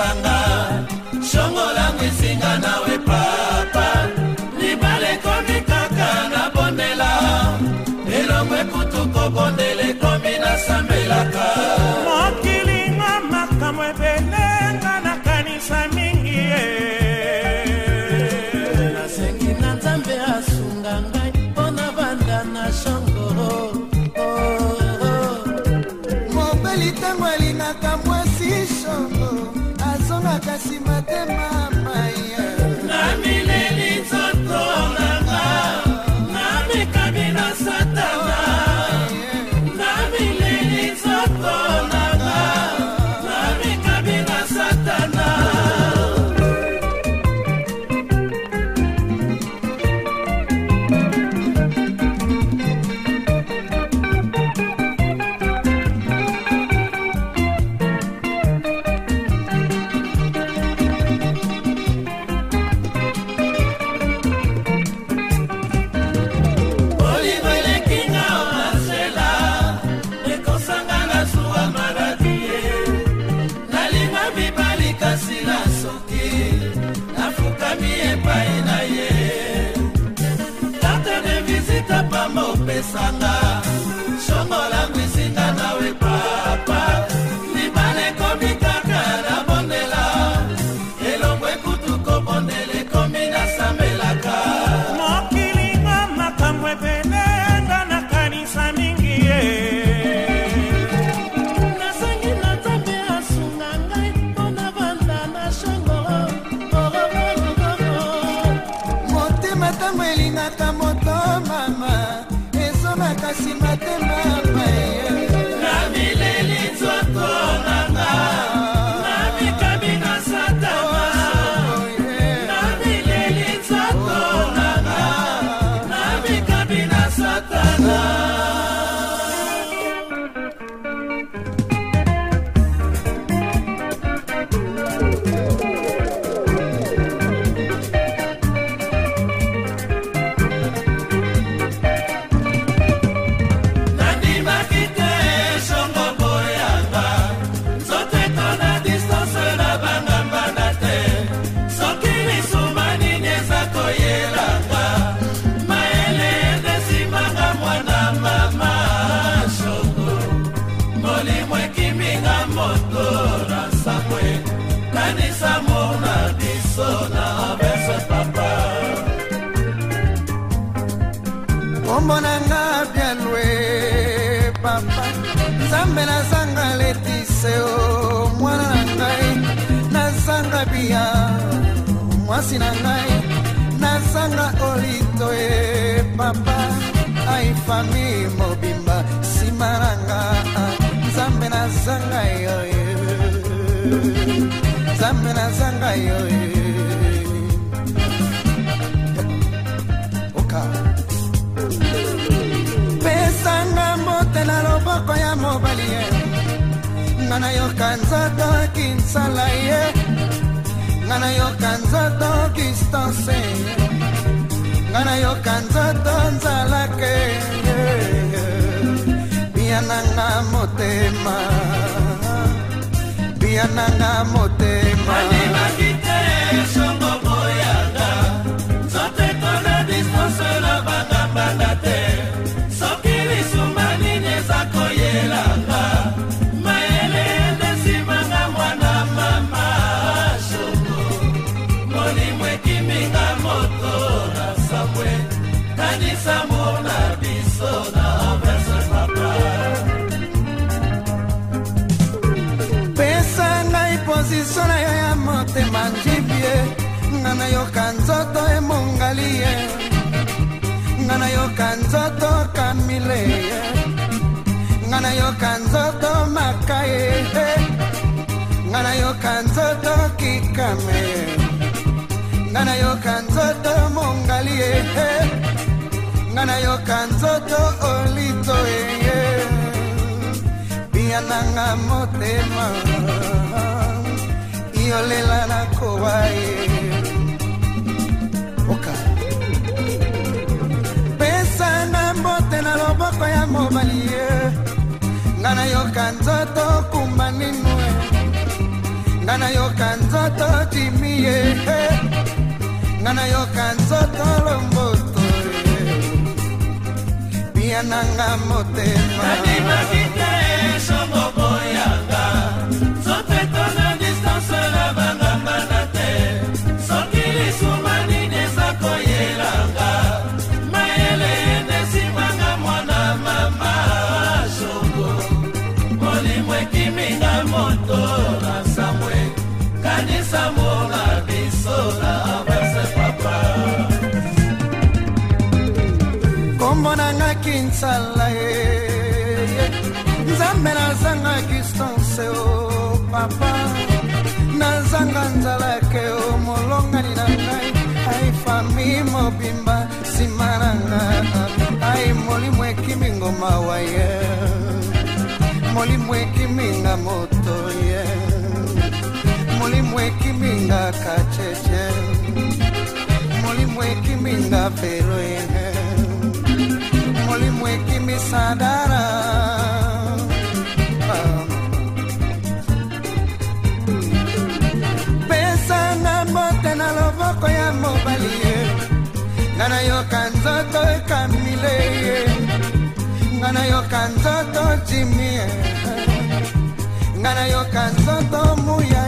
lisanga shongo langu isinga nawe paa matema esanga kombo na nga bialwe papa nzambe nazanga letiseo mwana na ngai nazanga bia mwasi na ngai nazanga olito e papa ai fami mobimba nsima na nga nzambe nazanga yo e. nzambe nazanga yo e. maboko ya mobali ye nga nayoka nzoto kinsala ye nga nayoka nzoto distance nga nayoka nzoto nzalake biananga motema biananga motema nayoka nzoto emongali ye nga nayoka nzoto kamile ye nga nayoka nzoto maka ye nga nayoka nzoto kikame ye nga nayoka nzoto mongali ye nga nayoka nzoto olito ye biananga motema yolela nakowa ye nayoka nzoto kumba nino e. nga nayoka nzoto timi ye nga nayoka nzoto lomboto bia e. nanga motema nzalake omolongani na ngai ai fami mobimba nsima na nga ai molimo ekimi ngoma wa ye molimo moto ye molimo ekiminga kacheche molimo ekiminga fero ye nzoto ekamile nga nayoka nzoto jimie eh. nga nayoka nzoto muya